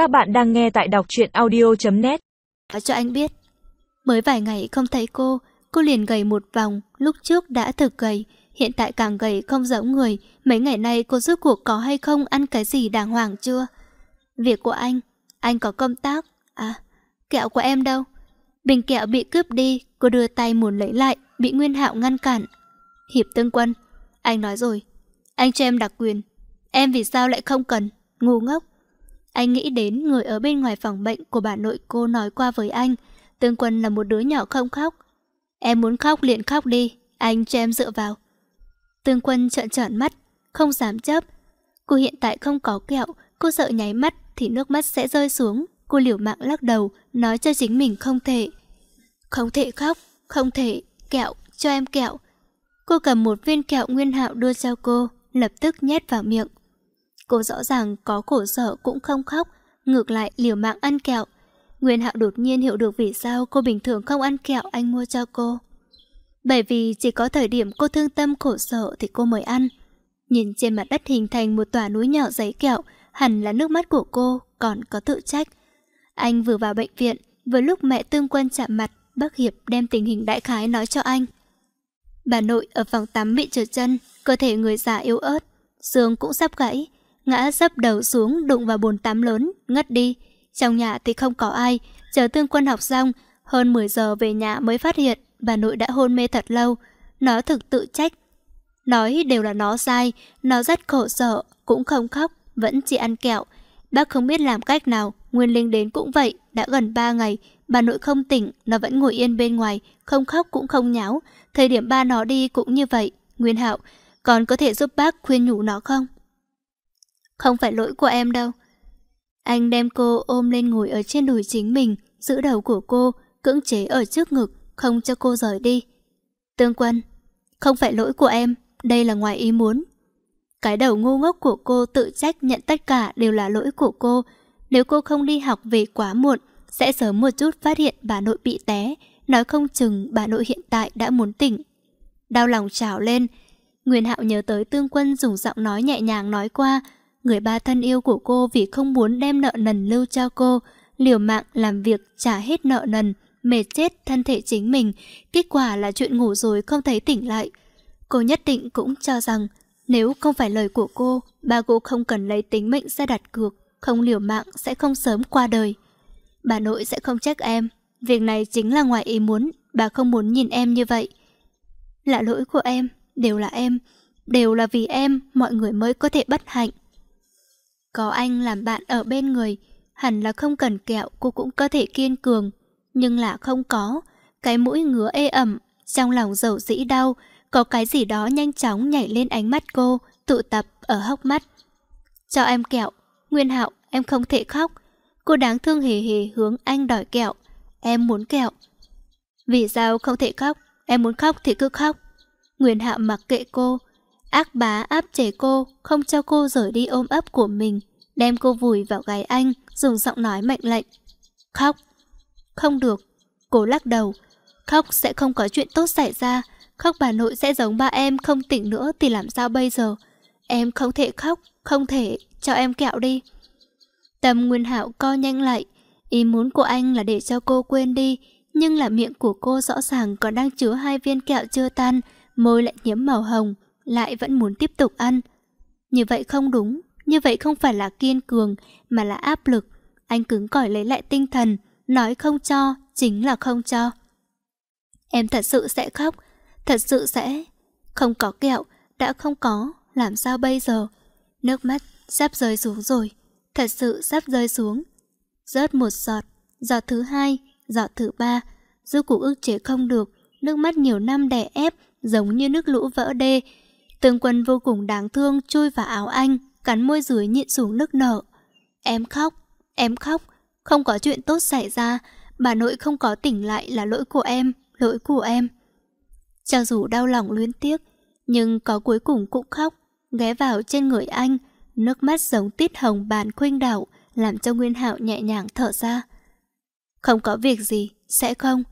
Các bạn đang nghe tại đọc truyện audio.net Cho anh biết, Mới vài ngày không thấy cô Cô liền gầy một vòng, Lúc trước đã thực gầy, Hiện tại càng gầy không giống người. Mấy ngày nay cô rốt cuộc có hay không ăn cái gì đàng hoàng chưa? Việc của anh Anh có công tác À kẹo của em đâu? Bình kẹo bị cướp đi, Cô đưa tay muốn lấy lại, Bị Nguyên Hạo ngăn cản. Hiệp tương quân, Anh nói rồi, Anh cho em đặc quyền, Em vì sao lại không cần? Ngu ngốc anh nghĩ đến người ở bên ngoài phòng bệnh của bà nội cô nói qua với anh, Tương quân là một đứa nhỏ không khóc. Em muốn khóc liền khóc đi, Anh cho em dựa vào. Tương quân trợn trợn mắt, Không dám chấp. Cô hiện tại không có kẹo, Cô sợ nháy mắt thì nước mắt sẽ rơi xuống. Cô liều mạng lắc đầu, Nói cho chính mình không thể. Không thể khóc, Không thể Kẹo, Cho em kẹo. Cô cầm một viên kẹo nguyên hạo đưa cho cô, Lập tức nhét vào miệng. Cô rõ ràng có khổ sở cũng không khóc, Ngược lại liều mạng ăn kẹo. Nguyên hạo đột nhiên hiểu được vì sao cô bình thường không ăn kẹo anh mua cho cô. Bởi vì chỉ có thời điểm cô thương tâm khổ sở thì cô mới ăn. Nhìn trên mặt đất hình thành một tòa núi nhỏ giấy kẹo, Hẳn là nước mắt của cô còn có tự trách. Anh vừa vào bệnh viện, Vừa lúc mẹ tương quân chạm mặt Bác Hiệp đem tình hình đại khái nói cho anh. Bà nội ở phòng tắm bị trượt chân, Cơ thể người già yếu ớt, xương cũng sắp gãy. Ngã sấp đầu xuống đụng vào bồn tắm lớn, Ngất đi. Trong nhà thì không có ai, Chờ tương quân học xong, Hơn 10 giờ về nhà mới phát hiện Bà nội đã hôn mê thật lâu. Nó thực tự trách. Nói đều là nó sai, Nó rất khổ sở, Cũng không khóc, Vẫn chỉ ăn kẹo. Bác không biết làm cách nào, Nguyên Linh đến cũng vậy, Đã gần 3 ngày, Bà nội không tỉnh, Nó vẫn ngồi yên bên ngoài, Không khóc cũng không nháo. Thời điểm ba nó đi cũng như vậy, Nguyên Hạo, Còn có thể giúp bác khuyên nhủ nó không? Không phải lỗi của em đâu Anh đem cô ôm lên ngồi ở trên đùi chính mình Giữ đầu của cô Cưỡng chế ở trước ngực Không cho cô rời đi Tương quân Không phải lỗi của em Đây là ngoài ý muốn cái đầu ngu ngốc của cô tự trách nhận tất cả đều là lỗi của cô. Nếu cô không đi học về quá muộn, sẽ sớm một chút phát hiện bà nội bị té. Nói không chừng bà nội hiện tại đã muốn tỉnh. Đau lòng trào lên. Nguyên Hạo nhớ tới tương quân dùng giọng nói nhẹ nhàng nói qua. Người ba thân yêu của cô vì không muốn đem nợ nần lưu cho cô, liều mạng làm việc trả hết nợ nần, mệt chết thân thể chính mình. Kết quả là chuyện ngủ rồi không thấy tỉnh lại. Cô nhất định cũng cho rằng nếu không phải lời của cô, bà cô không cần lấy tính mệnh ra đặt cược, không liều mạng sẽ không sớm qua đời. Bà nội sẽ không trách em, việc này chính là ngoài ý muốn, bà không muốn nhìn em như vậy. Là lỗi của em, đều là em, đều là vì em mọi người mới có thể bất hạnh. Có anh làm bạn ở bên người, hẳn là không cần kẹo cô cũng có thể kiên cường, nhưng là không có, cái mũi ngứa ê ẩm, trong lòng dầu dĩ đau, có cái gì đó nhanh chóng nhảy lên ánh mắt cô, tụ tập ở hốc mắt. Cho em kẹo, Nguyên Hạo, em không thể khóc. Cô đáng thương hề hề hướng anh đòi kẹo. Em muốn kẹo. Vì sao không thể khóc? Em muốn khóc thì cứ khóc. Nguyên Hạo mặc kệ cô. Ác bá áp chế cô, không cho cô rời đi ôm ấp của mình. Đem cô vùi vào gáy anh, dùng giọng nói mạnh lệnh. Khóc. Không được. Cô lắc đầu. Khóc sẽ không có chuyện tốt xảy ra. Khóc bà nội sẽ giống ba em không tỉnh nữa thì làm sao bây giờ? Em không thể khóc, không thể, cho em kẹo đi. Tâm Nguyên Hạo co nhanh lại, ý muốn của anh là để cho cô quên đi, nhưng là miệng của cô rõ ràng còn đang chứa hai viên kẹo chưa tan, môi lại nhiễm màu hồng, lại vẫn muốn tiếp tục ăn. Như vậy không đúng, như vậy không phải là kiên cường, mà là áp lực. Anh cứng cỏi lấy lại tinh thần, nói không cho, chính là không cho. Em thật sự sẽ khóc, Thật sự sẽ... Không có kẹo, đã không có, làm sao bây giờ? Nước mắt sắp rơi xuống rồi, thật sự sắp rơi xuống. Rớt một giọt, giọt thứ hai, giọt thứ ba, giúp cụ ức chế không được, nước mắt nhiều năm đè ép, giống như nước lũ vỡ đê. Tương quân vô cùng đáng thương chui vào áo anh, cắn môi dưới nhịn xuống nước nở. Em khóc, em khóc, không có chuyện tốt xảy ra, bà nội không có tỉnh lại là lỗi của em, lỗi của em. Cho dù đau lòng luyến tiếc, nhưng có cuối cùng cũng khóc, ghé vào trên người anh, nước mắt giống tít hồng bàn khuynh đảo, làm cho Nguyên Hạo nhẹ nhàng thở ra. Không có việc gì, sẽ không.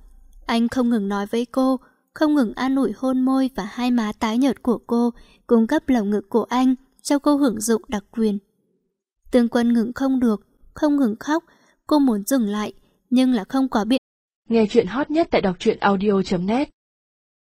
Anh không ngừng nói với cô, không ngừng an ủi hôn môi và hai má tái nhợt của cô, cung cấp lồng ngực của anh cho cô hưởng dụng đặc quyền. Tương quân ngừng không được, không ngừng khóc. Cô muốn dừng lại, nhưng là không có biện. Nghe chuyện hot nhất tại đọc truyện audio.net